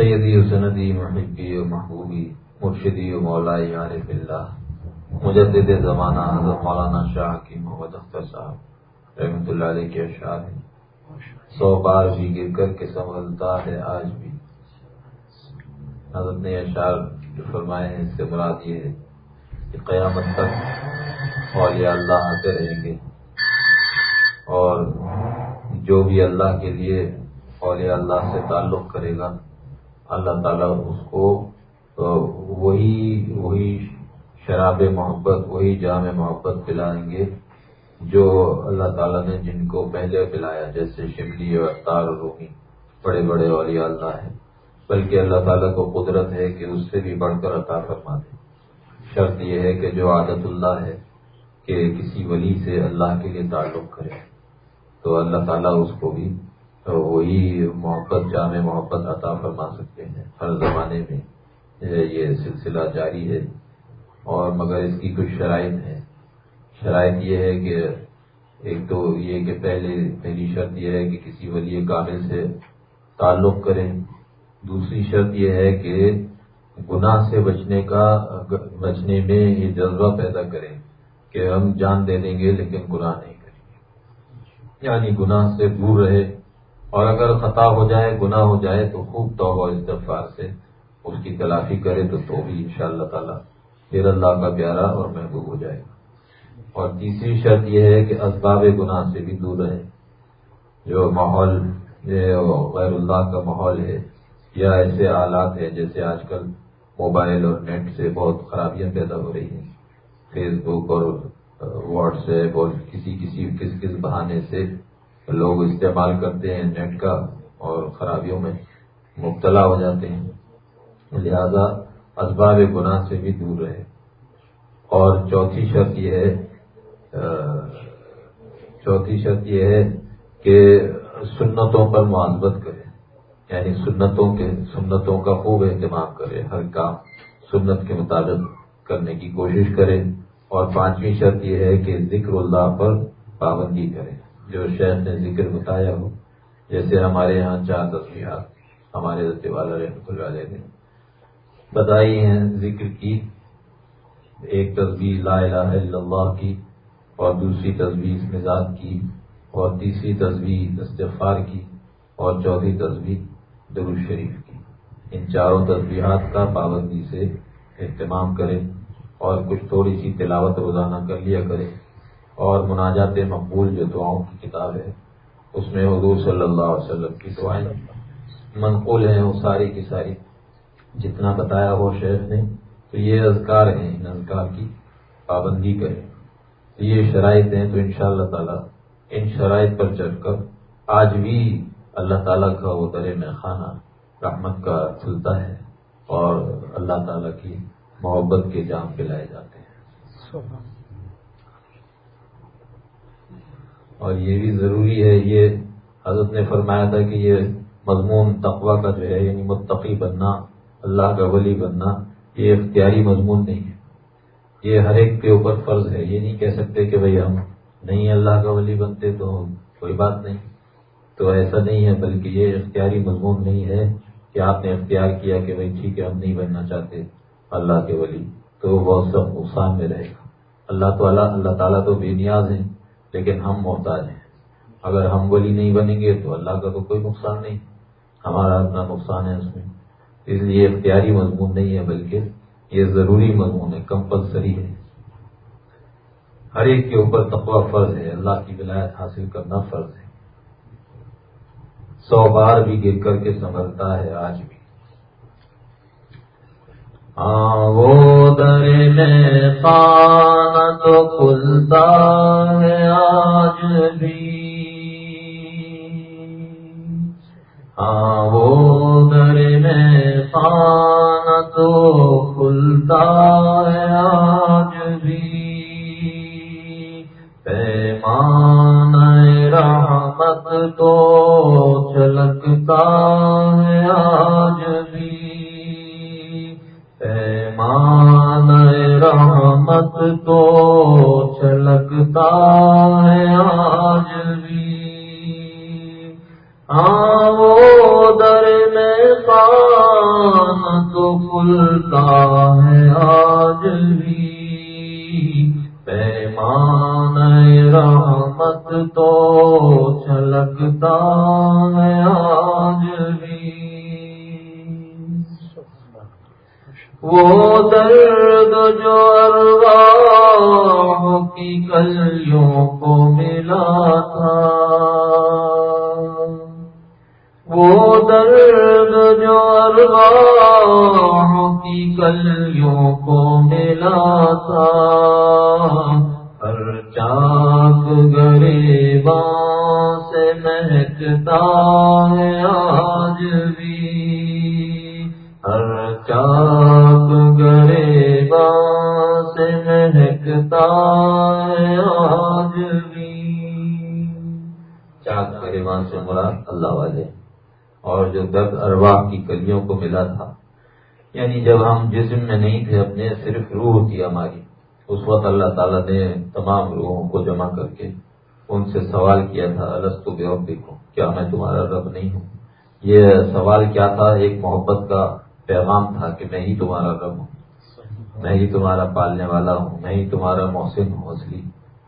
سیدی و سندی محبی و محبوبی، مرشدی و مولائی عارف اللہ، مجدد زمانہ حضرت مولانا شاہ کی محمد اختر صاحب رحمۃ اللہ علیہ کے اشعار ہیں۔ سو بار بھی گر کر کے سنبھلتا ہے آج بھی۔ حضرت نے اشعار جو فرمائے ہیں، اس سے مراد یہ ہے کہ قیامت تک اولیاء اللہ آتے رہیں گے۔ اور جو بھی اللہ کے لیے اولیاء اللہ سے تعلق کرے گا اللہ تعالیٰ اس کو وہی وہی شراب محبت، وہی جامع محبت پلائیں گے جو اللہ تعالیٰ نے جن کو پہلے پلایا، جیسے شملی اور اختار رومی، بڑے بڑے اولیاء اللہ ہیں۔ بلکہ اللہ تعالیٰ کو قدرت ہے کہ اس سے بھی بڑھ کر عطا فرما دے شرط یہ ہے کہ جو عادت اللہ ہے کہ کسی ولی سے اللہ کے لیے تعلق کرے، تو اللہ تعالیٰ اس کو بھی وہی محبت، جامع محبت عطا فرما سکتے ہیں ہر زمانے میں۔ یہ سلسلہ جاری ہے اور مگر اس کی کچھ شرائط ہیں۔ شرائط یہ ہے کہ ایک تو یہ کہ پہلے پہلی شرط یہ ہے کہ کسی ولی کامل سے تعلق کریں۔ دوسری شرط یہ ہے کہ گناہ سے بچنے کا، بچنے میں یہ جذبہ پیدا کریں کہ ہم جان دے دیں گے لیکن گناہ نہیں کریں گے۔ یعنی گناہ سے دور رہے۔ اور اگر خطا ہو جائے، گناہ ہو جائے تو خوب توبہ استفار سے اس کی تلافی کرے تو تو بھی ان شاء اللہ تعالیٰ پھر اللہ کا پیارا اور محبوب ہو جائے گا۔ اور تیسری شرط یہ ہے کہ اسباب گناہ سے بھی دور رہے جو ماحول غیر اللہ کا ماحول ہے یا ایسے آلات ہیں جیسے آج کل موبائل اور نیٹ سے بہت خرابیاں پیدا ہو رہی ہیں۔ فیس بک اور واٹس ایپ اور کسی کسی کس کس بہانے سے لوگ استعمال کرتے ہیں نیٹ کا اور خرابیوں میں مبتلا ہو جاتے ہیں۔ لہذا اسباب گناہ سے بھی دور رہے۔ اور چوتھی شرط یہ ہے چوتھی شرط یہ ہے کہ سنتوں پر معذبت کرے۔ یعنی سنتوں کے، سنتوں کا خوب اہتمام کرے۔ ہر کام سنت کے مطابق کرنے کی کوشش کرے۔ اور پانچویں شرط یہ ہے کہ ذکر اللہ پر پابندی کرے۔ جو شیخ نے ذکر بتایا ہو، جیسے ہمارے یہاں چار تصویرات ہمارے رستے والا رحمۃ اللہ علیہ نے بتائی ہیں، ذکر کی۔ ایک تصویر لا الہ الا اللہ کی اور دوسری تصویر مزاج کی اور تیسری تصویر استفار کی اور چوتھی تصویر درو شریف کی۔ ان چاروں تصویرات کا پابندی سے اہتمام کرے اور کچھ تھوڑی سی تلاوت روزانہ کر لیا کرے اور مناجات مقبول جو دعاؤں کی کتاب ہے، اس میں حضور صلی اللہ علیہ وسلم کی دعائیں منقول ہیں، وہ ساری کی ساری۔ جتنا بتایا ہو شیخ نے، تو یہ اذکار ہیں، ان اذکار کی پابندی کریں۔ یہ شرائط ہیں، تو ان شاء اللہ تعالیٰ، ان شرائط پر چڑھ کر آج بھی اللہ تعالیٰ کا وہ در میں خانہ رحمت کا کھلتا ہے اور اللہ تعالیٰ کی محبت کے جام پلائے جاتے ہیں۔ اور یہ بھی ضروری ہے، یہ حضرت نے فرمایا تھا کہ یہ مضمون تقوا کا جو ہے یعنی متقی بننا، اللہ کا ولی بننا، یہ اختیاری مضمون نہیں ہے۔ یہ ہر ایک کے اوپر فرض ہے۔ یہ نہیں کہہ سکتے کہ بھئی ہم نہیں اللہ کا ولی بنتے تو کوئی بات نہیں۔ تو ایسا نہیں ہے، بلکہ یہ اختیاری مضمون نہیں ہے کہ آپ نے اختیار کیا کہ بھئی ٹھیک ہے، ہم نہیں بننا چاہتے اللہ کے ولی۔ تو وہ بہت سب نقصان میں رہے گا۔ اللہ تعالیٰ اللہ تعالیٰ تو بے نیاز ہیں۔ لیکن ہم محتاج ہیں۔ اگر ہم ولی نہیں بنیں گے تو اللہ کا تو کوئی نقصان نہیں، ہمارا اپنا نقصان ہے اس میں۔ اس لیے اختیاری مضمون نہیں ہے، بلکہ یہ ضروری مضمون ہے، کمپلسری ہے۔ ہر ایک کے اوپر تقوی فرض ہے، اللہ کی ولایت حاصل کرنا فرض ہے۔ سو بار بھی گر کر کے سنبھلتا ہے، آج بھی۔ وہ در میں تو کھلتا ہے آج بھی ہاں وہ در میں تو کھلتا ہے آج بھی پیمان رحمت تو چلکتا ہے آج بھی رحمت تو چھلکتا اور جو درد ارواح کی کلیوں کو ملا تھا۔ یعنی جب ہم جسم میں نہیں تھے، اپنے صرف روح تھی ہماری۔ اس وقت اللہ تعالیٰ نے تمام روحوں کو جمع کر کے ان سے سوال کیا تھا السط بے کو کیا میں تمہارا رب نہیں ہوں؟ یہ سوال کیا تھا؟ ایک محبت کا پیغام تھا کہ میں ہی تمہارا رب ہوں۔ میں ہی تمہارا پالنے والا ہوں۔ میں ہی تمہارا محسن ہوں۔ اصلی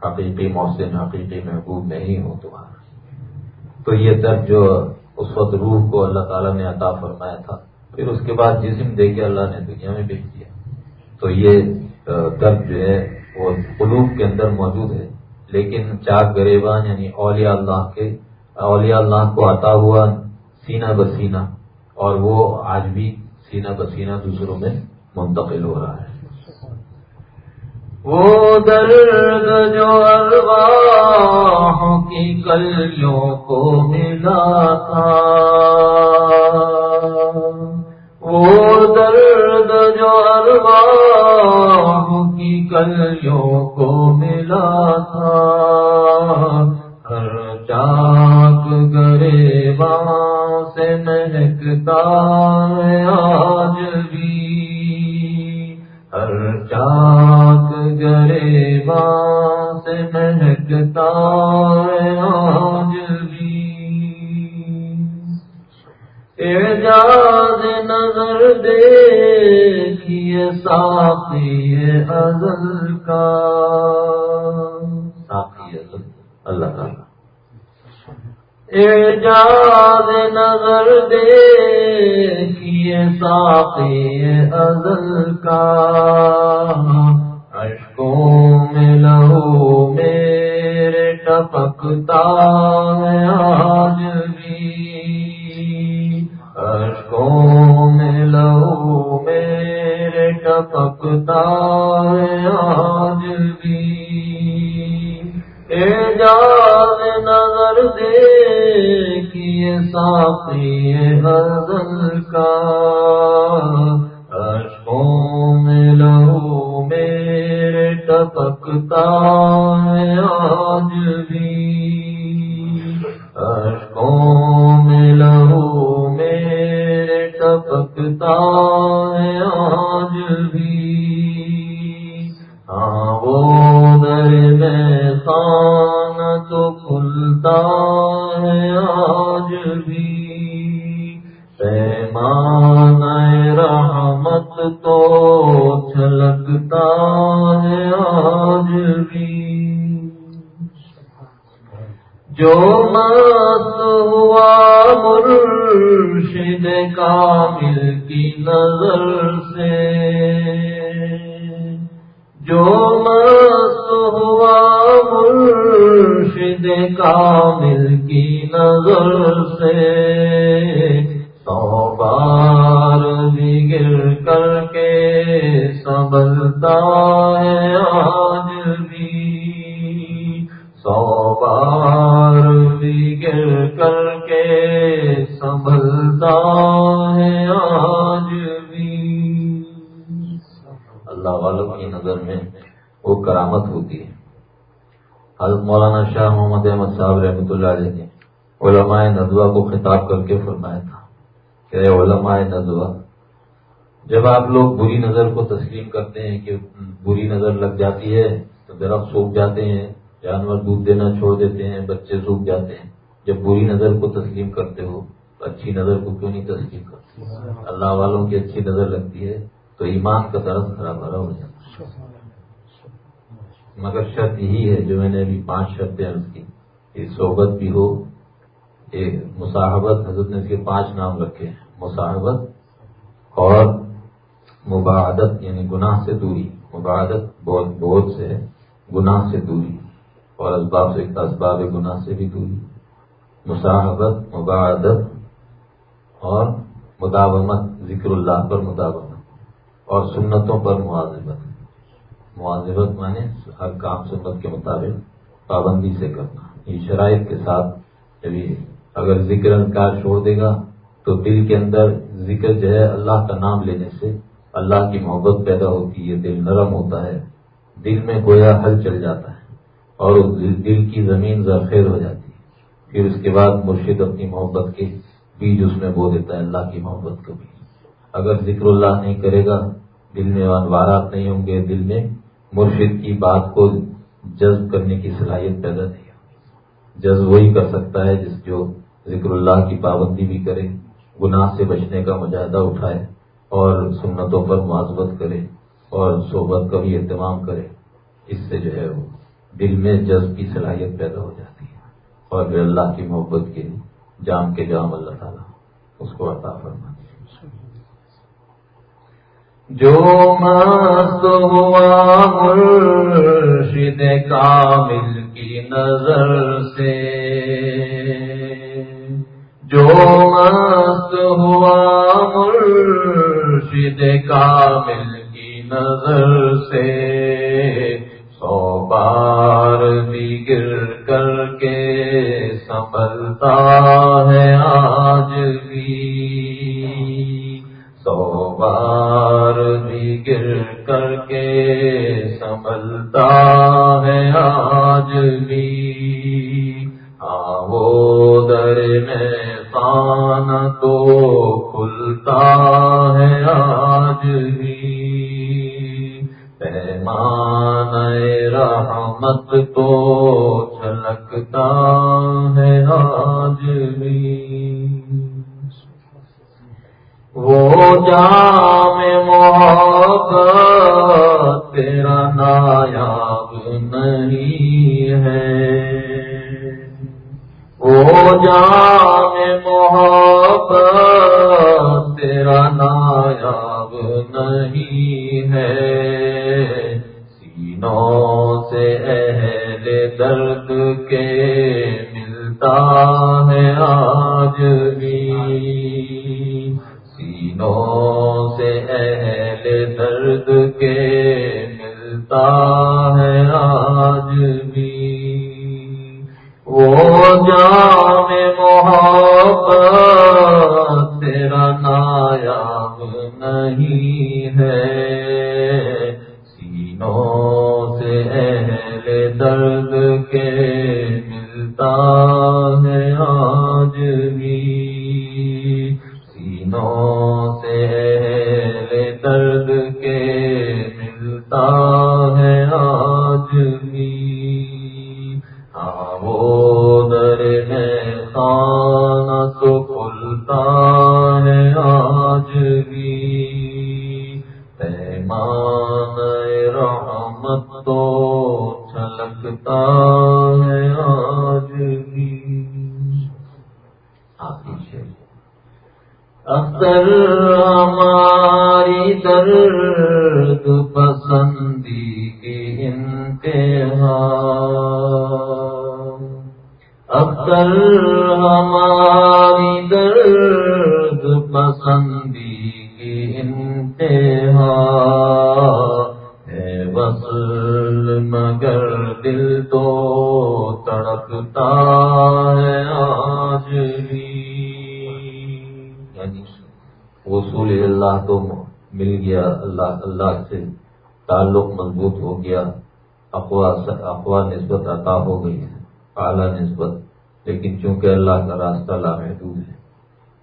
حقیقی محسن، حقیقی محبوب میں ہی ہوں تمہارا۔ تو یہ درد جو اس وقت روح کو اللہ تعالیٰ نے عطا فرمایا تھا۔ پھر اس کے بعد جسم دے کے اللہ نے دنیا میں بھیج دیا تو یہ درد جو ہے، وہ قلوب کے اندر موجود ہے۔ لیکن چاک گریبان یعنی اولیاء اللہ کے، اولیاء اللہ کو عطا ہوا سینہ بسینہ اور وہ آج بھی سینہ بسینہ دوسروں میں منتقل ہو رہا ہے۔ وہ درد جو ارواح کی کلیوں کو ملا تھا۔ وہ درد جو ارواح کی کلیوں کو ملا تھا۔ ہر چاک گرے سے مہکتا ہے آج بھی۔ ہر چاک گرے سے مہکتا ہے آج بھی۔ اعجاز نظر دیکھیے ساقی ازل کا۔ ساقی ازل، اللہ تعالیٰ اعجاز نظر دیکھیے ساقی ازل کا۔ اشکوں میں لہو میرے ٹپکتا ہے آج بھی۔ اشکوں میں لہو میرے ٹپکتا ہے آج بھی۔ اعجاز نظر دیکھیے ساقی غزل کا۔ میرے ہے آج بھی۔ اشکوں میں لہو میرے ٹپکتا خطاب کر کے فرمایا تھا کہ علماء ندوہ جب آپ لوگ بری نظر کو تسلیم کرتے ہیں کہ بری نظر لگ جاتی ہے، تو درخت سوکھ جاتے ہیں، جانور دودھ دینا چھوڑ دیتے ہیں، بچے سوکھ جاتے ہیں۔ جب بری نظر کو تسلیم کرتے ہو، تو اچھی نظر کو کیوں نہیں تصدیق کرتی اللہ والوں کی اچھی نظر لگتی ہے، تو ایمان کا درد خراب بھرا ہو جاتا ہے۔ مگر شرط یہی ہے، جو میں نے ابھی پانچ شرطیں عرض کی، کہ صحبت بھی ہو مصاحبت، حضرت نے اس کے پانچ نام رکھے ہیں۔ مصاحبت اور مباعدت یعنی گناہ سے دوری۔ مباعدت بہت بہت سے ہے گناہ سے دوری۔ اور اسباب سے، اسباب گناہ سے بھی دوری۔ مصاحبت مباعدت اور مداومت، ذکر اللہ پر مداومت اور سنتوں پر معذبت معذبت مانے ہر کام سنت کے مطابق پابندی سے کرنا۔ یہ شرائط کے ساتھ جبھی اگر ذکر انکار چھوڑ دے گا، تو دل کے اندر ذکر جو ہے اللہ کا نام لینے سے اللہ کی محبت پیدا ہوتی ہے، دل نرم ہوتا ہے، دل میں گویا حل چل جاتا ہے اور دل کی زمین زرخیر ہو جاتی ہے۔ پھر اس کے بعد مرشد اپنی محبت کے بیج اس میں بو دیتا ہے، اللہ کی محبت کا بیج اگر ذکر اللہ نہیں کرے گا، دل میں انوارات نہیں ہوں گے، دل میں مرشد کی بات کو جذب کرنے کی صلاحیت پیدا نہیں ہوگی جذب وہی کر سکتا ہے جس جو ذکر اللہ کی پابندی بھی کرے، گناہ سے بچنے کا مجاہدہ اٹھائے اور سنتوں پر معذبت کرے اور صحبت کا بھی اہتمام کرے۔ اس سے جو ہے وہ دل میں جذب کی صلاحیت پیدا ہو جاتی ہے اور پھر اللہ کی محبت کے جام کے جام اللہ تعالیٰ اس کو عطا فرما جو مست ہوا مرشد کامل نظر سے۔ جو مست ہوا مرشد کامل کی نظر سے، سو بار بھی گر کر کے سنبھلتا ہے آج بھی۔ سو بار بھی گر کر کے سنبھلتا ہے آج بھی۔ ہاں وہ در میں تو کھلتا ہے آج بھی۔ پیمان رحمت تو چھلکتا ہے آج بھی۔ وہ جام محبت تیرا نایاب نہیں ہے۔ وہ جان محبت تیرا نایاب نہیں ہے۔ سینوں سے اہل درد کے ملتا ہے آج بھی۔ سینوں سے اہل درد کے ملتا ہے آج بھی وہ جام محبت تیرا نایاب نہیں ہے۔ سینوں سے اہل درد افواہ نسبت عطا ہو گئی ہے، اعلیٰ نسبت، لیکن چونکہ اللہ کا راستہ لامحدود ہے،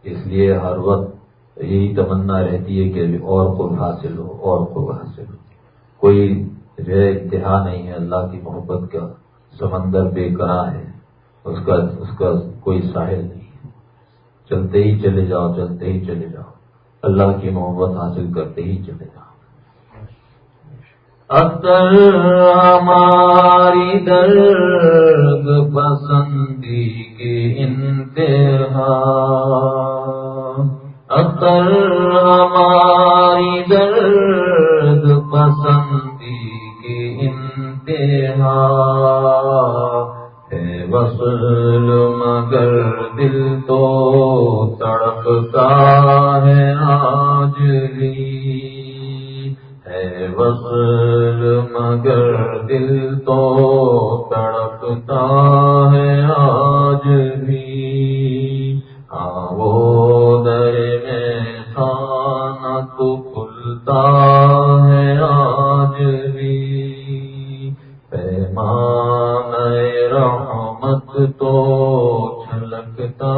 اس لیے ہر وقت یہی تمنا رہتی ہے کہ اور خود حاصل ہو، اور خود حاصل ہو۔ کوئی جو ہے انتہا نہیں ہے، اللہ کی محبت کا سمندر بے قرار ہے، اس کا اس کا کوئی ساحل نہیں ہے۔ چلتے ہی چلے جاؤ، چلتے ہی چلے جاؤ۔ اللہ کی محبت حاصل کرتے ہی چلے جاؤ۔ اکر ہماری درد پسندی کی انتہا۔ اکر ہماری درد پسندی کی انتہا۔ ہے وصل مگر دل تو تڑپتا ہے آج بھی۔ وصل مگر دل تو تڑپتا ہے آج بھی ہاں وہ در میں خانہ تو کھلتا ہے آج بھی پیمان رحمت تو چھلکتا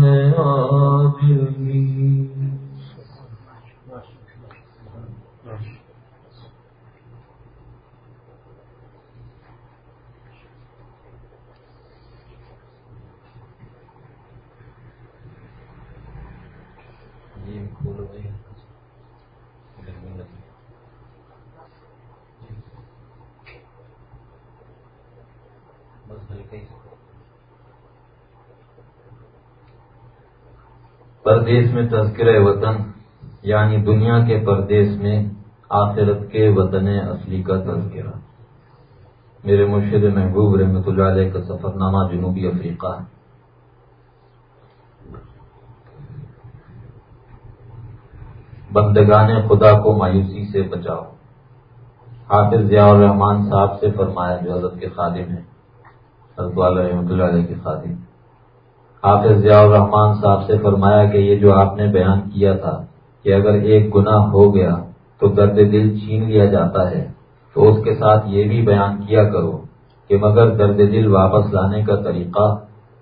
ہے آج بھی پردیس میں تذکرہ وطن یعنی دنیا کے پردیس میں آخرت کے وطن اصلی کا تذکرہ۔ میرے مرشد محبوب رحمۃ اللہ علیہ کا سفر نامہ جنوبی افریقہ۔ ہے بندگان خدا کو مایوسی سے بچاؤ۔ حافظ ضیاء الرحمان صاحب سے فرمایا جو حضرت کے خادم ہیں، حضرت رحمۃ اللہ علیہ کے خادم۔ حافظ ضیاء الرحمان صاحب سے فرمایا کہ یہ جو آپ نے بیان کیا تھا کہ اگر ایک گناہ ہو گیا تو درد دل چھین لیا جاتا ہے، تو اس کے ساتھ یہ بھی بیان کیا کرو کہ مگر درد دل واپس لانے کا طریقہ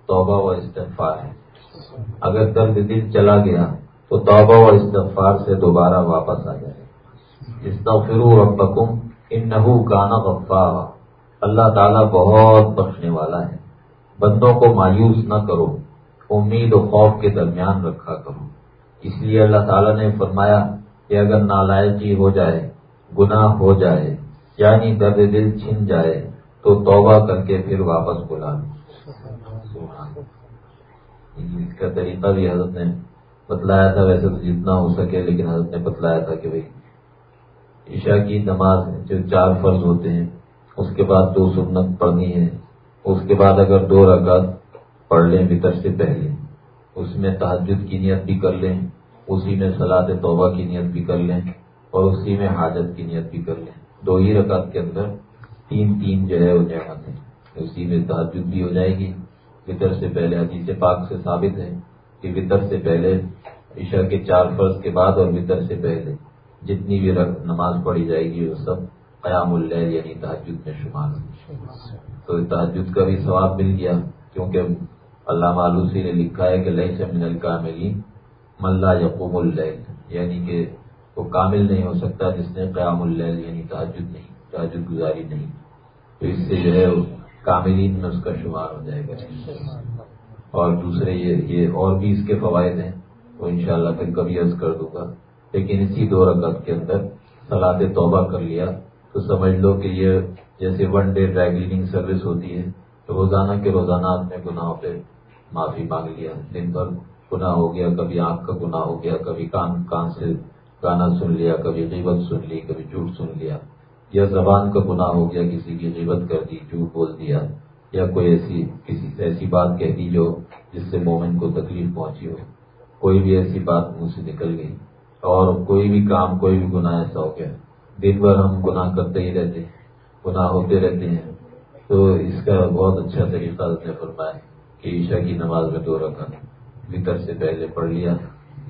توبہ و استغفار ہے۔ اگر درد دل چلا گیا تو توبہ و استغفار سے دوبارہ واپس آ جائے۔ استغفروا ربکم انہو کان غفارا۔ اللہ تعالیٰ بہت بخشنے والا ہے۔ بندوں کو مایوس نہ کرو۔ امید و خوف کے درمیان رکھا کرو اس لیے اللہ تعالیٰ نے فرمایا کہ اگر نالائکی ہو جائے، گناہ ہو جائے یعنی درد دل چھن جائے، تو توبہ کر کے پھر واپس بلا اس کا طریقہ بھی حضرت نے بتلایا تھا، ویسے تو جتنا ہو سکے، لیکن حضرت نے بتلایا تھا کہ بھائی عشاء کی نماز جو چار فرض ہوتے ہیں، اس کے بعد دو سنت پڑھنی ہے، اس کے بعد اگر دو رکعت پڑھ لیں بتر سے پہلے اس میں تحجد کی نیت بھی کر لیں اسی میں سلاد توبہ کی نیت بھی کر لیں اور اسی میں حاجت کی نیت بھی کر لیں۔ دو ہی رکعت کے اندر تین تین جو ہے ہو جائے اسی میں تحجد بھی ہو جائے گی۔ وطر سے پہلے حدیث پاک سے ثابت ہے کہ وطر سے پہلے عشاء کے چار فرض کے بعد اور وطر سے پہلے جتنی بھی نماز پڑھی جائے گی وہ سب قیام اللیل یعنی تحجد میں شمار تو تحجد کا بھی ثواب مل گیا کیونکہ علامہ آلوسی نے لکھا ہے کہ لئی سے من الکاملی ملا یقوم اللیل یعنی کہ وہ کامل نہیں ہو سکتا جس نے قیام اللیل یعنی تحجد نہیں تحجد گزاری نہیں۔ تو اس سے جو ہے کاملین میں اس کا شمار ہو جائے گا۔ اور دوسرے یہ یہ اور بھی اس کے فوائد ہیں، وہ انشاءاللہ پھر کبھی عرض کر دوں گا۔ لیکن اسی دو رکعت کے اندر سلاد توبہ کر لیا۔ تو سمجھ لو کہ یہ جیسے one day dry cleaning service ہوتی ہے روزانہ کے روزانہ اپنے گناہوں پہ معافی مانگ لیا۔ دن بھر گناہ ہو گیا، کبھی آنکھ کا گناہ ہو گیا، کبھی کان کان سے گانا سن لیا، کبھی غیبت سن لی، کبھی جھوٹ سن لیا۔ یا زبان کا گناہ ہو گیا، کسی کی غیبت کر دی، جھوٹ بول دیا، یا کوئی ایسی، کسی ایسی بات کہہ دی جو جس سے مومن کو تکلیف پہنچی ہو۔ کوئی بھی ایسی بات منہ سے نکل گئی۔ اور کوئی بھی کام، کوئی بھی گناہ ایسا ہو گیا۔ دن بھر ہم گناہ کرتے ہی رہتے ہیں، گناہ ہوتے رہتے ہیں۔ تو اس کا بہت اچھا طریقہ نے فرمایا کہ عشاء کی نماز میں دو رکھا بکر سے پہلے پڑھ لیا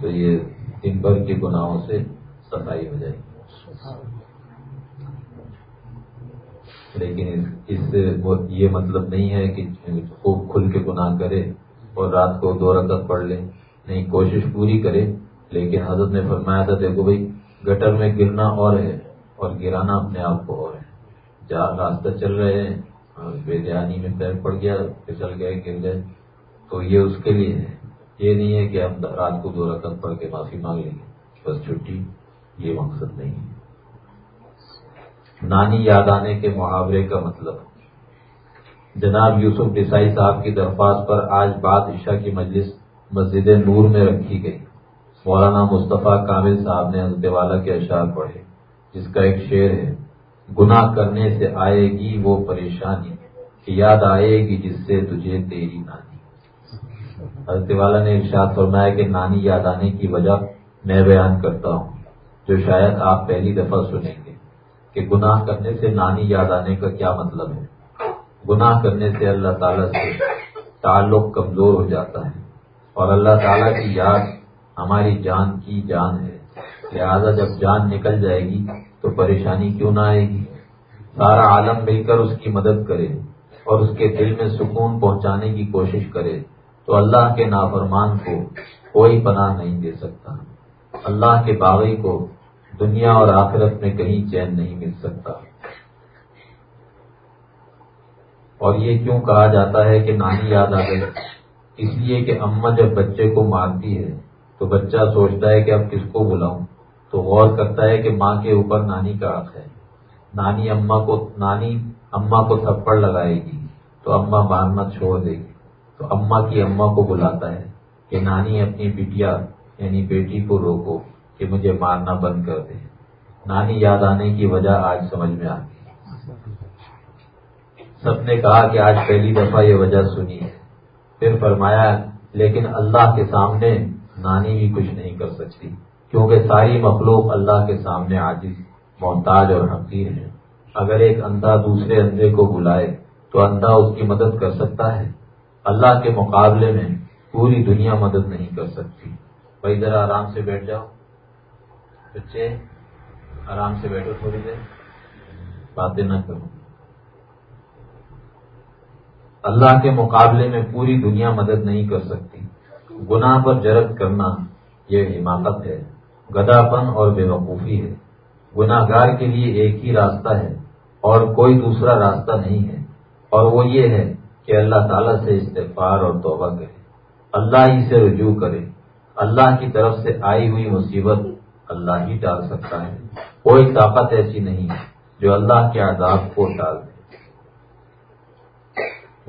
تو یہ دن بھر کے گناہوں سے صفائی ہو جائے لیکن اس سے یہ مطلب نہیں ہے کہ خوب کھل کے گناہ کرے اور رات کو دو رکعت پڑھ لے۔ نہیں، کوشش پوری کرے، لیکن حضرت نے فرمایا تھا، دیکھو بھائی، گٹر میں گرنا اور ہے اور گرانا اپنے آپ کو اور ہے۔ جہاں راستہ چل رہے ہیں۔ ہاں، بے دہانی میں پیر پڑ گیا، پھسل گئے، گر گئے۔ تو یہ اس کے لیے ہے۔ یہ نہیں ہے کہ ہم رات کو دو رقم پڑھ کے معافی مانگ لیں گے، بس چھٹی۔ یہ مقصد نہیں ہے۔ نانی یاد آنے کے محاورے کا مطلب۔ جناب یوسف ڈسائی صاحب کی درخواست پر آج بعد عشاء کی مجلس مسجد نور میں رکھی گئی۔ مولانا مصطفیٰ کامل صاحب نے حضرت والا کے اشعار پڑھے، جس کا ایک شعر ہے۔ گناہ کرنے سے آئے گی وہ پریشانی کہ یاد آئے گی جس سے تجھے تیری نانی۔ حضرت والا نے ارشاد فرمایا کہ نانی یاد آنے کی وجہ میں بیان کرتا ہوں، جو شاید آپ پہلی دفعہ سنیں گے کہ گناہ کرنے سے نانی یاد آنے کا کیا مطلب ہے۔ گناہ کرنے سے اللہ تعالیٰ سے تعلق کمزور ہو جاتا ہے اور اللہ تعالیٰ کی یاد ہماری جان کی جان ہے۔ لہذا جب جان نکل جائے گی تو پریشانی کیوں نہ آئے گی؟ سارا عالم مل کر اس کی مدد کرے اور اس کے دل میں سکون پہنچانے کی کوشش کرے تو اللہ کے نافرمان کو کوئی پناہ نہیں دے سکتا۔ اللہ کے باغی کو دنیا اور آخرت میں کہیں چین نہیں مل سکتا۔ اور یہ کیوں کہا جاتا ہے کہ نانی یاد آ گئی؟ اس لیے کہ اما جب بچے کو مارتی ہے تو بچہ سوچتا ہے کہ اب کس کو بلاؤں؟ تو غور کرتا ہے کہ ماں کے اوپر نانی کا حق ہے۔ نانی اما کو، نانی اما کو تھپڑ لگائے گی، تو اما مارنا چھوڑ دے گی۔ تو اما کی اما کو بلاتا ہے کہ نانی اپنی بیٹیا یعنی بیٹی کو روکو کہ مجھے مارنا بند کر دے۔ نانی یاد آنے کی وجہ آج سمجھ میں آ گئی۔ سب نے کہا کہ آج پہلی دفعہ یہ وجہ سنی ہے۔ پھر فرمایا، لیکن اللہ کے سامنے نانی بھی کچھ نہیں کر سکتی۔ کیونکہ ساری مخلوق اللہ کے سامنے عاجز، محتاج اور حقیر ہے اگر ایک اندھا دوسرے اندھے کو بلائے تو اندھا اس کی مدد کر سکتا ہے۔ اللہ کے مقابلے میں پوری دنیا مدد نہیں کر سکتی۔ بھائی، ذرا آرام سے بیٹھ جاؤ۔ بچے، آرام سے بیٹھو تھوڑی دیر۔ باتیں نہ کرو۔ اللہ کے مقابلے میں پوری دنیا مدد نہیں کر سکتی۔ گناہ پر جرد کرنا یہ حماقت ہے۔ گدا پن اور بے وقوفی ہے۔ گناہ گار کے لیے ایک ہی راستہ ہے اور کوئی دوسرا راستہ نہیں ہے۔ اور وہ یہ ہے کہ اللہ تعالیٰ سے استغفار اور توبہ کرے۔ اللہ ہی سے رجوع کرے۔ اللہ کی طرف سے آئی ہوئی مصیبت اللہ ہی ڈال سکتا ہے۔ کوئی طاقت ایسی نہیں جو اللہ کے عذاب کو ڈال دے۔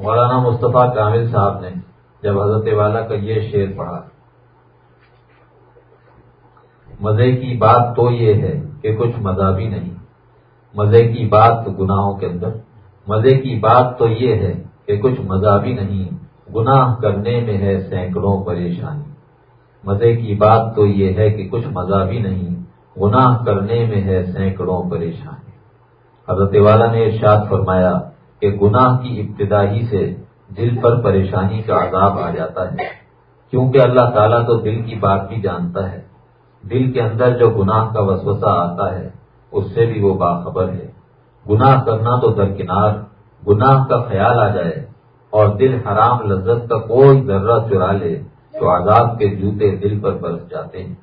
مولانا مصطفیٰ کامل صاحب نے جب حضرت والا کا یہ شعر پڑھا مزے کی بات تو یہ ہے کہ کچھ مزہ بھی نہیں۔ مزے کی بات گناہوں کے اندر، مزے کی بات تو یہ ہے کہ کچھ مزہ بھی نہیں۔ گناہ کرنے میں ہے سینکڑوں پریشانی۔ مزے کی بات تو یہ ہے کہ کچھ مزہ بھی نہیں۔ گناہ کرنے میں ہے سینکڑوں پریشانی۔ حضرت والا نے ارشاد فرمایا کہ گناہ کی ابتدا ہی سے دل پر پریشانی کا عذاب آ جاتا ہے، کیونکہ اللہ تعالیٰ تو دل کی بات بھی جانتا ہے۔ دل کے اندر جو گناہ کا وسوسہ آتا ہے، اس سے بھی وہ باخبر ہے۔ گناہ کرنا تو درکنار، گناہ کا خیال آ جائے اور دل حرام لذت کا کوئی ذرہ چرا لے تو عذاب کے جوتے دل پر برس جاتے ہیں۔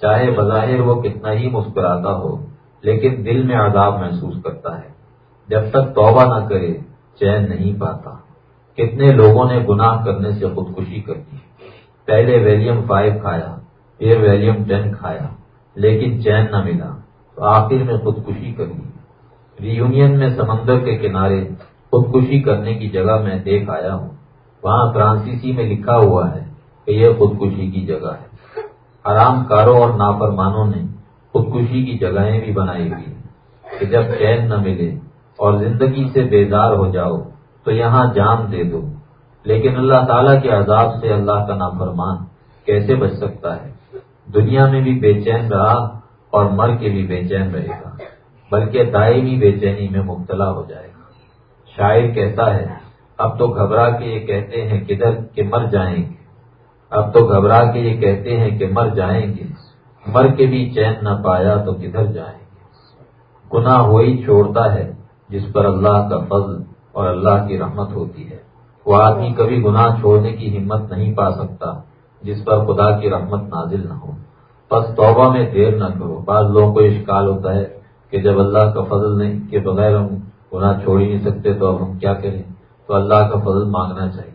چاہے بظاہر وہ کتنا ہی مسکراتا ہو، لیکن دل میں عذاب محسوس کرتا ہے۔ جب تک توبہ نہ کرے، چین نہیں پاتا۔ کتنے لوگوں نے گناہ کرنے سے خودکشی کر دی۔ پہلے ویلیم فائیو کھایا پھر ویلیم ٹین کھایا، لیکن چین نہ ملا، تو آخر میں خودکشی کر دی ریونین میں سمندر کے کنارے خودکشی کرنے کی جگہ میں دیکھ آیا ہوں۔ وہاں فرانسیسی میں لکھا ہوا ہے کہ یہ خودکشی کی جگہ ہے۔ حرام کاروں اور نافرمانوں نے خودکشی کی جگہیں بھی بنائی ہوئی کہ جب چین نہ ملے اور زندگی سے بیدار ہو جاؤ، تو یہاں جان دے دو۔ لیکن اللہ تعالیٰ کے عذاب سے اللہ کا نافرمان کیسے بچ سکتا ہے؟ دنیا میں بھی بے چین رہا اور مر کے بھی بے چین رہے گا، بلکہ دائمی بے چینی میں مبتلا ہو جائے گا۔ شاعر کہتا ہے، اب تو گھبرا کے یہ کہتے ہیں کدھر کہ مر جائیں گے۔ اب تو گھبرا کے یہ کہتے ہیں کہ مر جائیں گے۔ مر کے بھی چین نہ پایا تو کدھر جائیں گے۔ گناہ وہی چھوڑتا ہے جس پر اللہ کا فضل اور اللہ کی رحمت ہوتی ہے۔ وہ آدمی کبھی گناہ چھوڑنے کی ہمت نہیں پا سکتا۔ جس پر خدا کی رحمت نازل نہ ہو۔ بس توبہ میں دیر نہ کرو۔ بعض لوگوں کو اشکال ہوتا ہے کہ جب اللہ کا فضل نہیں، کہ بغیر ہم گناہ چھوڑ ہی نہیں سکتے، تو اب ہم کیا کریں؟ تو اللہ کا فضل مانگنا چاہیے۔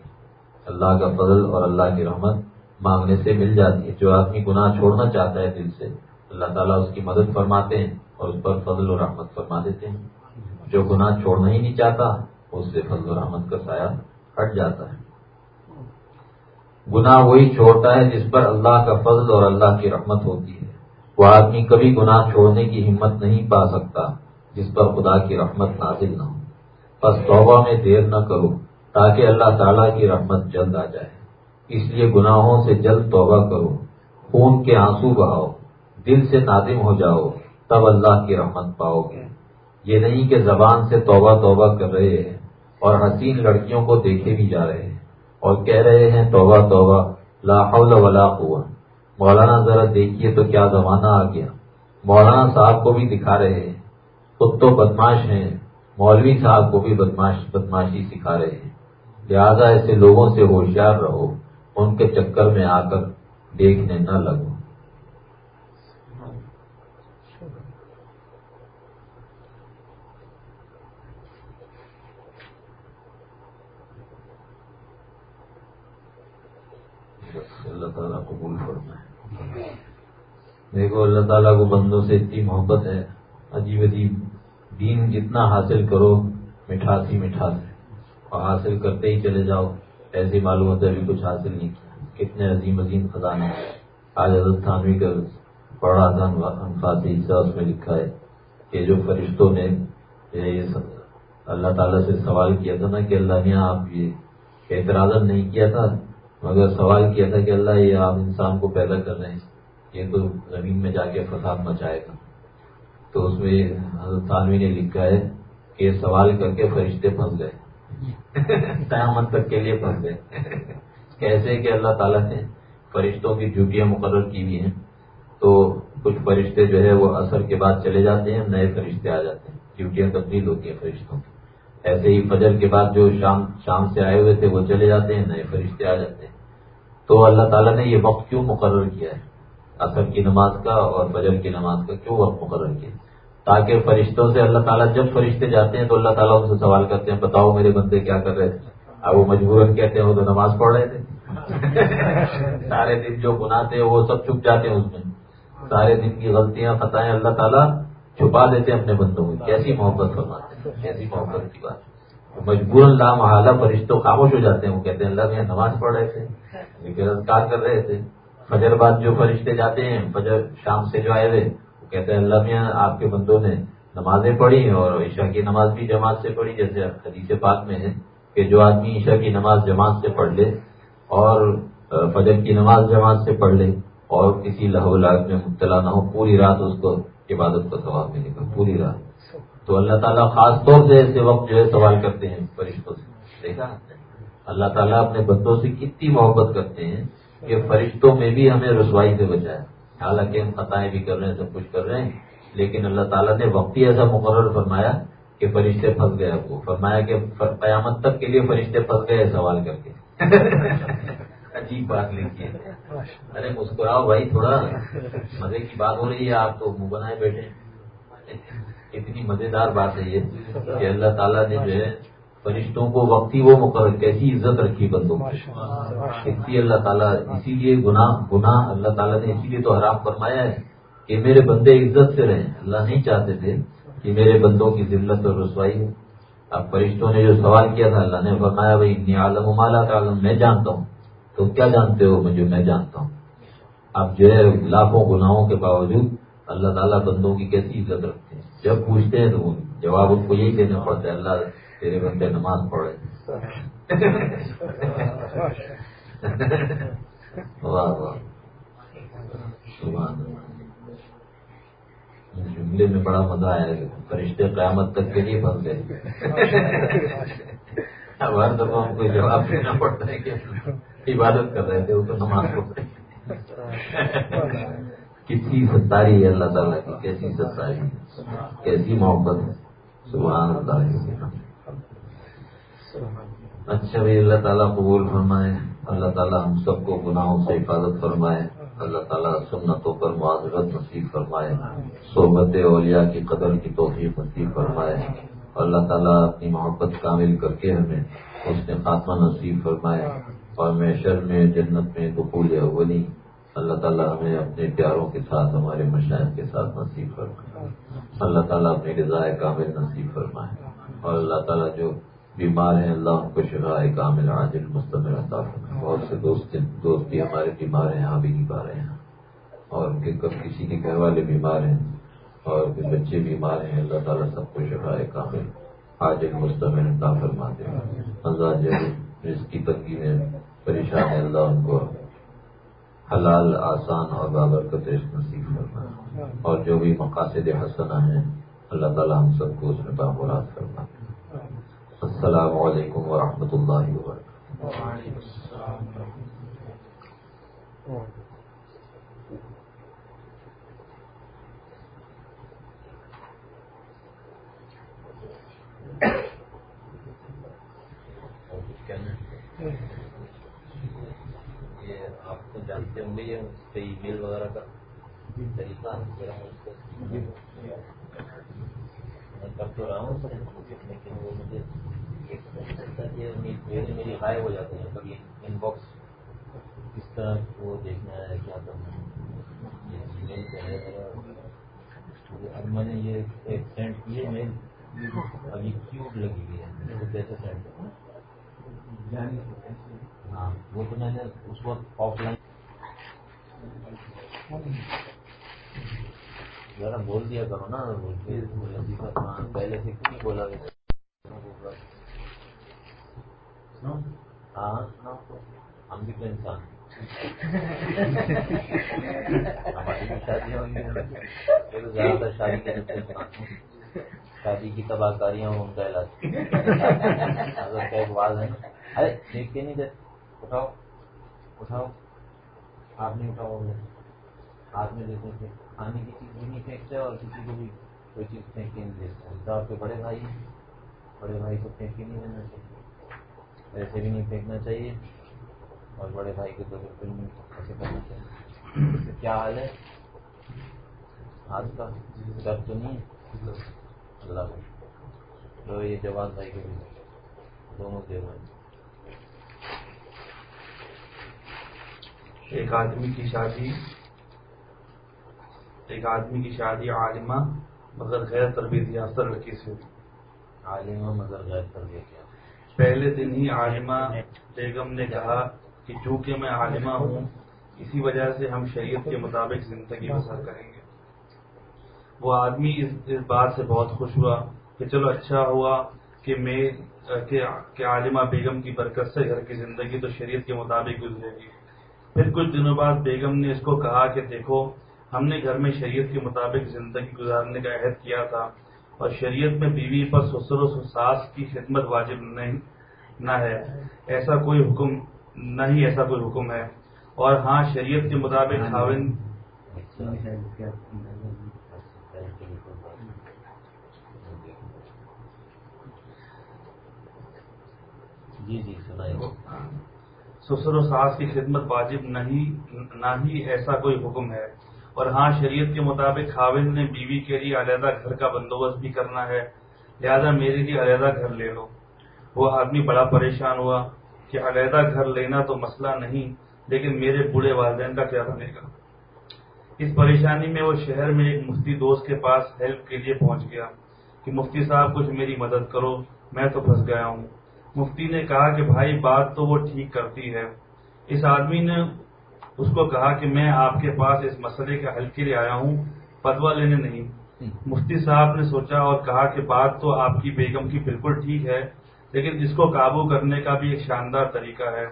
اللہ کا فضل اور اللہ کی رحمت مانگنے سے مل جاتی ہے۔ جو آدمی گناہ چھوڑنا چاہتا ہے دل سے، اللہ تعالیٰ اس کی مدد فرماتے ہیں اور اس پر فضل و رحمت فرما دیتے ہیں۔ جو گناہ چھوڑنا ہی نہیں چاہتا، اس سے فضل و رحمت کا سایہ ہٹ جاتا ہے۔ گناہ وہی چھوڑتا ہے جس پر اللہ کا فضل اور اللہ کی رحمت ہوتی ہے۔ وہ آدمی کبھی گناہ چھوڑنے کی ہمت نہیں پا سکتا جس پر خدا کی رحمت نازل نہ ہو۔ بس توبہ میں دیر نہ کرو تاکہ اللہ تعالیٰ کی رحمت جلد آ جائے۔ اس لیے گناہوں سے جلد توبہ کرو۔ خون کے آنسو بہاؤ۔ دل سے نادم ہو جاؤ۔ تب اللہ کی رحمت پاؤ گے۔ یہ نہیں کہ زبان سے توبہ توبہ کر رہے ہیں اور حسین لڑکیوں کو دیکھے بھی جا رہے ہیں۔ اور کہہ رہے ہیں توبہ توبہ، لا حول ولا ہوا مولانا ذرا دیکھیے تو کیا زمانہ آ گیا۔ مولانا صاحب کو بھی دکھا رہے ہیں۔ خود تو بدماش ہیں۔ مولوی صاحب کو بھی بدماش بدماشی سکھا رہے ہیں۔ لہذا ایسے لوگوں سے ہوشیار رہو۔ ان کے چکر میں آ کر دیکھنے نہ لگو اللہ تعالیٰ قبول فرمائے دیکھو، اللہ تعالیٰ کو بندوں سے اتنی محبت ہے، عجیب عجیب دین جتنا حاصل کرو مٹھاسی مٹھاسی اور حاصل کرتے ہی چلے جاؤ، ایسی معلوم ہوتا ہے ابھی کچھ حاصل نہیں کیا کتنے عظیم عظیم خزانے آج حضرت تھانوی کا پڑھا تھا انفاسی حصہ اس میں لکھا ہے کہ جو فرشتوں نے یہ اللہ تعالیٰ سے سوال کیا تھا نا کہ اللہ نے آپ یہ اعتراض نہیں کیا تھا، مگر سوال کیا تھا کہ اللہ یہ آپ انسان کو پیدا کر رہے ہیں۔ یہ تو زمین میں جا کے فساد مچائے گا تو اس میں حضرت تانوی نے لکھا ہے کہ سوال کر کے فرشتے پھنس گئے۔ قیامت تک کے لیے پھنس گئے۔ کیسے کہ اللہ تعالیٰ نے فرشتوں کی ڈیوٹیاں مقرر کی ہوئی ہیں۔ تو کچھ فرشتے جو ہے وہ اثر کے بعد چلے جاتے ہیں، نئے فرشتے آ جاتے ہیں۔ ڈیوٹیاں تبدیل ہوتی ہیں فرشتوں کی۔ ایسے ہی فجر کے بعد جو شام شام سے آئے ہوئے تھے وہ چلے جاتے ہیں، نئے فرشتے آ جاتے ہیں۔ تو اللہ تعالیٰ نے یہ وقت کیوں مقرر کیا ہے؟ اثر کی نماز کا اور فجر کی نماز کا کیوں وقت مقرر کیا؟ تاکہ فرشتوں سے اللہ تعالیٰ جب فرشتے جاتے ہیں تو اللہ تعالیٰ ان سے سوال کرتے ہیں بتاؤ میرے بندے کیا کر رہے تھے؟ اب وہ مجبور کہتے ہیں وہ تو نماز پڑھ رہے تھے۔ سارے دن جو گناہ تھے وہ سب چھپ جاتے ہیں اس میں۔ سارے دن کی غلطیاں خطائیں اللہ تعالیٰ چھپا دیتے ہیں اپنے بندوں میں۔ کیسی محبت فرماتے ہیں؟ کیسی محبت کی بات مجبور اللہ محالہ فرشتوں خاموش ہو جاتے ہیں۔ وہ کہتے ہیں اللہ میں نماز پڑھ رہے تھے رزگار کر رہے تھے۔ فجر بعد جو فرشتے جاتے ہیں، فجر شام سے جو آئے ہوئے کہتے ہیں، اللہ میاں، آپ کے بندوں نے نمازیں پڑھی اور عشاء کی نماز بھی جماعت سے پڑھی، جیسے حدیث پاک میں ہے کہ جو آدمی عشاء کی نماز جماعت سے پڑھ لے اور فجر کی نماز جماعت سے پڑھ لے اور کسی لہو لاگ میں مبتلا نہ ہو، پوری رات اس کو عبادت کا ثواب ملے گا، پوری رات۔ تو اللہ تعالیٰ خاص طور سے ایسے وقت جو ہے سوال کرتے ہیں فرشتوں سے۔ دیکھا؟ اللہ تعالیٰ اپنے بندوں سے کتنی محبت کرتے ہیں۔ کہ فرشتوں میں بھی ہمیں رسوائی سے بچایا حالانکہ ہم خطائیں بھی کر رہے ہیں، سب کچھ کر رہے ہیں، لیکن اللہ تعالیٰ نے وقت ہی ایسا مقرر فرمایا کہ فرشتے پھنس گئے آپ کو فرمایا کہ قیامت تک کے لیے فرشتے پھنس گئے سوال کر کے۔ عجیب بات لکھی ہے۔ ارے مسکراؤ بھائی تھوڑا۔ مزے کی بات ہو رہی ہے، آپ تو منہ بنائے بیٹھے اتنی مزیدار بات ہے یہ کہ اللہ تعالیٰ نے جو ہے فرشتوں کو وقت ہی وہ مقرر کیسی عزت رکھی بندوں کی؟ اللہ تعالیٰ اسی لیے گناہ گناہ اللہ تعالیٰ نے اسی لیے تو حرام فرمایا ہے کہ میرے بندے عزت سے رہیں۔ اللہ نہیں چاہتے تھے کہ میرے بندوں کی ذلت اور رسوائی ہو۔ اب فرشتوں نے جو سوال کیا تھا اللہ نے فرمایا بھائی اتنی عالم مالا کا عالم میں جانتا ہوں۔ تو کیا جانتے ہو؟ مجھے میں جانتا ہوں۔ اب جو ہے لاکھوں گناہوں کے باوجود اللہ تعالیٰ بندوں کی کیسی عزت رکھتے ہیں؟ جب پوچھتے ہیں تو جواب ان کو یہی دینا پڑتا ہے اللہ تیرے بندے نماز پڑھے واہ واہ۔ جملے میں بڑا مزہ آیا فرشتے قیامت تک کے لیے پھنس گئے اب ہر دفعہ ہم کو جواب دینا پڑتا ہے کہ عبادت کر رہے تھے، وہ تو نماز پڑھ رہے کتنی ستاری ہے اللہ تعالیٰ کی، کیسی ستاری کیسی محبت ہے۔ سبحان اللہ۔ اچھا بھائی اللہ تعالیٰ قبول فرمائے، اللہ تعالیٰ ہم سب کو گناہوں سے حفاظت فرمائے، اللہ تعالیٰ سنتوں پر معذرت نصیب فرمائے، صحبت اولیاء کی قدر کی توفیق نصیب فرمائے، اللہ تعالیٰ اپنی محبت کامل کر کے ہمیں اس نے خاتمہ نصیب فرمائے، اور میشر میں جنت میں دخول اولی، اللہ تعالیٰ ہمیں اپنے پیاروں کے ساتھ، ہمارے مشاہد کے ساتھ نصیب فرمائے، اللہ تعالیٰ اپنی رضائے کامل نصیب فرمائے، اور اللہ تعالیٰ جو بیمار ہیں اللہ ان کو شفا کامل عاجل مستمر عطا فرمائے۔ بہت سے دوست دوست بھی ہمارے بیمار ہیں یہاں بھی نہیں پا رہے ہیں۔ اور ان کے کب کسی کے گھر والے بیمار ہیں اور بچے بیمار ہیں اللہ تعالیٰ سب کو شفا کامل عاجل مستمر عطا فرماتے ہیں۔ اللہ جب اس کی تنگی میں پریشان ہے اللہ ان کو حلال آسان اور بابرکت نصیب کرنا اور جو بھی مقاصد حسنہ ہیں اللہ تعالیٰ ہم سب کو اس میں بامراد کرنا السلام علیکم ورحمۃ اللہ وبرکاتہ۔ جانتے ہوں گے یہ اس کے ای میل وغیرہ کا طریقہ میں کر تو رہا ہوں لیکن وہ مجھے اچھا میری غائب ہو جاتی ہیں کبھی ان باکس کس طرح وہ دیکھنا ہے، کیا کرنا ہے۔ اب میں نے یہ ایک سینڈ کیے میل ابھی کیوب لگی ہوئی ہے وہ کیسے سینڈ ہاں وہ تو میں نے اس وقت آف لائن ذرا بول دیا کرو نا پہلے سے کیوں بولا ہاں۔ ہم بھی تو انسان ہماری بھی شادیاں ہوئی ہیں زیادہ تر شادی شادی کی تباہ کاریاں ان کا علاج۔ واضح ہے نا۔ ارے دیکھ کے نہیں دے اٹھاؤ۔ اٹھاؤ۔ آپ نہیں اٹھاؤ ہاتھ میں تھے کھانے کی چیز بھی نہیں پھینکتے اچھا، اور کسی کو بھی کوئی چیز پھینک نہیں دیتے تو آپ کے بڑے بھائی ہیں۔ بڑے بھائی کو پھینک نہیں دینا چاہیے۔ ایسے بھی نہیں پھینکنا چاہیے۔ اور بڑے بھائی کو تو بالکل نہیں ایسے کرنا چاہیے۔ کیا حال ہے؟ ہاتھ کا درد تو نہیں اللہ تو یہ جوان بھائی کے بھی دونوں دے بھائی ایک آدمی کی شادی ایک آدمی کی شادی عالمہ مگر غیر تربیت یافتہ لڑکی سے عالمہ مگر غیر تربیت پہلے دن ہی عالمہ بیگم نے کہا کہ چونکہ میں عالمہ ہوں اسی وجہ سے ہم شریعت کے مطابق زندگی بسر کریں گے۔ وہ آدمی اس بات سے بہت خوش ہوا کہ چلو اچھا ہوا کہ میں کہ عالمہ بیگم کی برکت سے گھر کی زندگی تو شریعت کے مطابق گزرے گی۔ پھر کچھ دنوں بعد بیگم نے اس کو کہا کہ دیکھو ہم نے گھر میں شریعت کے مطابق زندگی گزارنے کا عہد کیا تھا اور شریعت میں بیوی پر سسر و ساس کی خدمت واجب نہیں نہ ہے۔ ایسا کوئی حکم نہ ہی ایسا کوئی حکم ہے۔ اور ہاں شریعت کے مطابق خاون جی جی سسر و ساس کی خدمت واجب نہیں نہ ہی ایسا کوئی حکم ہے۔ اور ہاں شریعت کے مطابق خاوند نے بیوی کے لیے علیحدہ گھر کا بندوبست بھی کرنا ہے۔ لہذا میرے لیے علیحدہ گھر لے لو۔ وہ آدمی بڑا پریشان ہوا کہ علیحدہ گھر لینا تو مسئلہ نہیں، لیکن میرے بوڑھے والدین کا کیا بنے گا؟ اس پریشانی میں وہ شہر میں ایک مفتی دوست کے پاس ہیلپ کے لیے پہنچ گیا کہ مفتی صاحب، کچھ میری مدد کرو، میں تو پھنس گیا ہوں۔ مفتی نے کہا کہ بھائی، بات تو وہ ٹھیک کرتی ہے۔ اس آدمی نے اس کو کہا کہ میں آپ کے پاس اس مسئلے کے حل کے لیے آیا ہوں پدوا لینے نہیں۔ مفتی صاحب نے سوچا اور کہا کہ بات تو آپ کی بیگم کی بالکل ٹھیک ہے لیکن اس کو قابو کرنے کا بھی ایک شاندار طریقہ ہے۔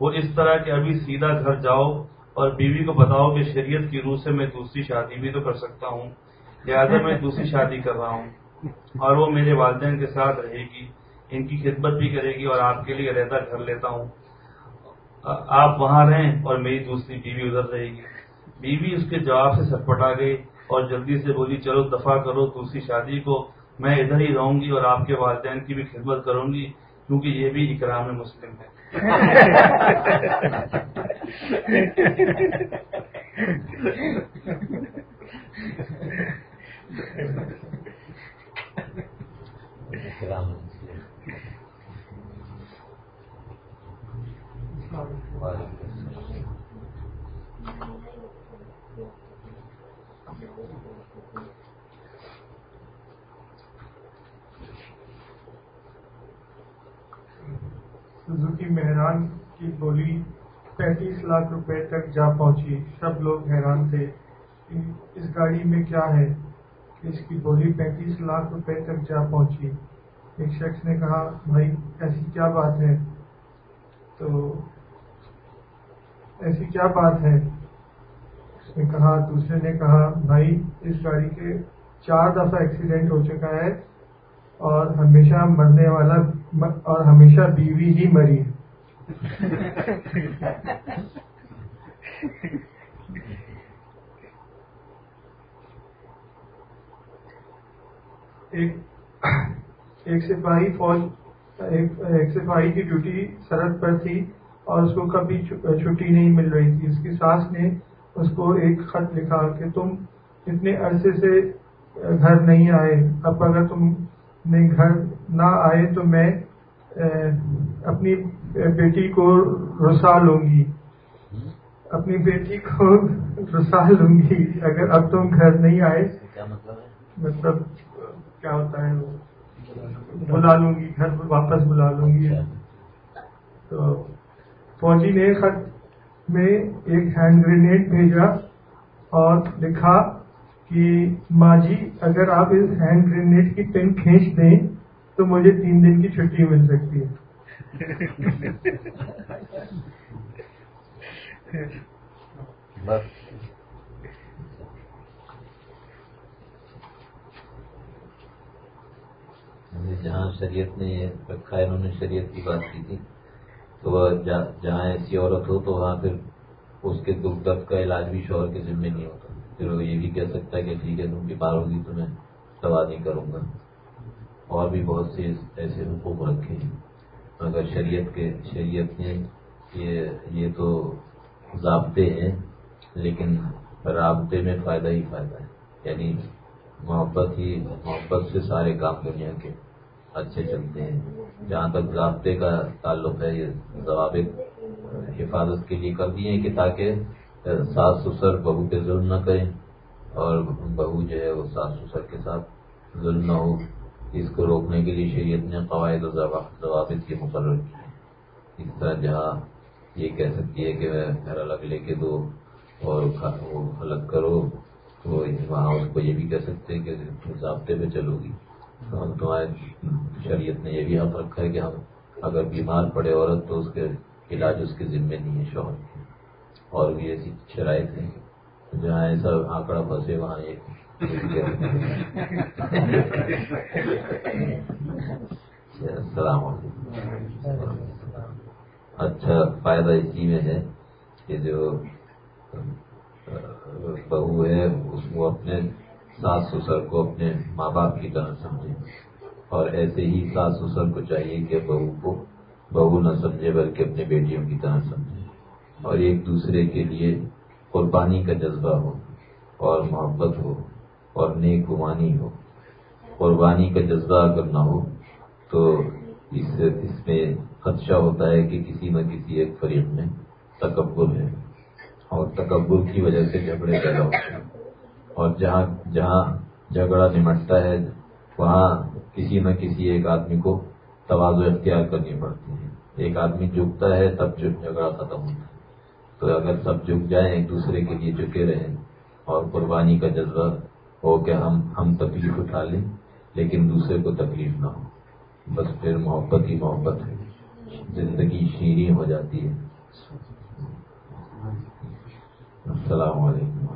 وہ اس طرح کہ ابھی سیدھا گھر جاؤ اور بیوی کو بتاؤ کہ شریعت کی روح سے میں دوسری شادی بھی تو کر سکتا ہوں۔ لہٰذا میں دوسری شادی کر رہا ہوں۔ اور وہ میرے والدین کے ساتھ رہے گی ان کی خدمت بھی کرے گی اور آپ کے لیے علیحدہ گھر لیتا ہوں۔ آپ وہاں رہیں اور میری دوسری بیوی ادھر رہے گی۔ بیوی اس کے جواب سے سٹپٹا گئی اور جلدی سے بولی، چلو دفاع کرو دوسری شادی کو، میں ادھر ہی رہوں گی اور آپ کے والدین کی بھی خدمت کروں گی، کیونکہ یہ بھی اکرام مسلم ہے بیوی مہران کی بولی پینتیس لاکھ روپے تک جا پہنچی۔ سب لوگ حیران تھے کہ اس گاڑی میں کیا ہے کہ اس کی بولی پینتیس لاکھ روپے تک جا پہنچی۔ ایک شخص نے کہا، بھائی، ایسی کیا بات ہے؟ تو ایسی کیا بات ہے؟ اس نے کہا، دوسرے نے کہا، بھائی، اس گاڑی کے چار دفعہ ایکسیڈنٹ ہو چکا ہے اور ہمیشہ مرنے والا اور ہمیشہ بیوی ہی مری ایک سپاہی فوج ایک سپاہی کی ڈیوٹی سرحد پر تھی اور اس کو کبھی چھٹی نہیں مل رہی تھی۔ اس کی ساس نے اس کو ایک خط لکھا کہ تم اتنے عرصے سے گھر نہیں آئے۔ اب اگر تم نے گھر نہ آئے تو میں اپنی بیٹی کو رسا لوں گی۔ اپنی بیٹی کو رسا لوں گی۔ اگر اب تم گھر نہیں آئے کیا مطلب ہے؟ مطلب کیا ہوتا ہے وہ؟ بلا لوں گی گھر واپس بلا لوں گی۔ تو فوجی نے خط میں ایک ہینڈ گرینیڈ بھیجا اور لکھا کہ ماں جی اگر آپ اس ہینڈ گرینیڈ کی پن کھینچ دیں تو مجھے تین دن کی چھٹی مل سکتی ہے۔ بس۔ جہاں شریعت نے رکھا ہے، انہوں نے شریعت کی بات کی تھی۔ تو وہ جہاں ایسی عورت ہو تو وہاں پھر اس کے دکھ درد کا علاج بھی شوہر کے ذمے نہیں ہوتا۔ پھر وہ یہ بھی کہہ سکتا ہے کہ ٹھیک ہے، تم بیمار ہوگی تو میں دوا نہیں کروں گا۔ اور بھی بہت سے ایسے حقوق رکھے ہیں۔ مگر شریعت کے شریعت نے یہ یہ تو ضابطے ہیں، لیکن رابطے میں فائدہ ہی فائدہ ہے۔ یعنی محبت ہی، محبت سے سارے کام دنیا کے اچھے چلتے ہیں۔ جہاں تک ضابطے کا تعلق ہے، یہ ضوابط حفاظت کے لیے کر دیے کہ تاکہ ساس سسر بہو پہ ظلم نہ کریں اور بہو جو ہے وہ ساس سسر کے ساتھ ظلم نہ ہو۔ اس کو روکنے کے لیے شریعت نے قواعد و ضوابط کے مقرر کیے اس طرح جہاں یہ کہہ سکتی ہے کہ گھر الگ لے کے دو اور وہ الگ کرو، تو وہاں اس کو یہ بھی کہہ سکتے ہیں کہ ضابطے پہ چلو گی۔ تمہارے شریعت نے یہ بھی حق رکھا ہے کہ ہم اگر بیمار پڑے عورت تو اس کے علاج اس کے ذمے نہیں ہے، شوہر کے۔ اور بھی ایسی شرائط ہیں جہاں ایسا آنکڑا پھنسے، وہاں یہ السلام علیکم۔ اچھا فائدہ اسی میں ہے کہ جو بہو ہے، اس کو اپنے ساس سسر کو اپنے ماں باپ کی طرح سمجھے۔ اور ایسے ہی ساس سسر کو چاہیے کہ بہو کو بہو نہ سمجھے، بلکہ اپنے بیٹیوں کی طرح سمجھے۔ اور ایک دوسرے کے لیے قربانی کا جذبہ ہو اور محبت ہو۔ اور نیک گمانی ہو، قربانی کا جذبہ اگر نہ ہو، تو اس اس میں خدشہ ہوتا ہے کہ کسی نہ کسی ایک فریق میں تکبر ہے اور تکبر کی وجہ سے جھگڑے پیدا ہوتے ہیں۔ اور جہاں جہاں جھگڑا نمٹتا ہے، وہاں کسی نہ کسی ایک آدمی کو توازو اختیار کرنی پڑتی ہے۔ ایک آدمی جھکتا ہے، تب جھگڑا ختم ہوتا ہے۔ تو اگر سب جھک جائیں، ایک دوسرے کے لیے جھکے رہیں اور قربانی کا جذبہ ہو کہ ہم ہم تکلیف اٹھا لیں، لیکن دوسرے کو تکلیف نہ ہو۔ بس پھر محبت ہی محبت ہے۔ زندگی شیریں ہو جاتی ہے۔ السلام علیکم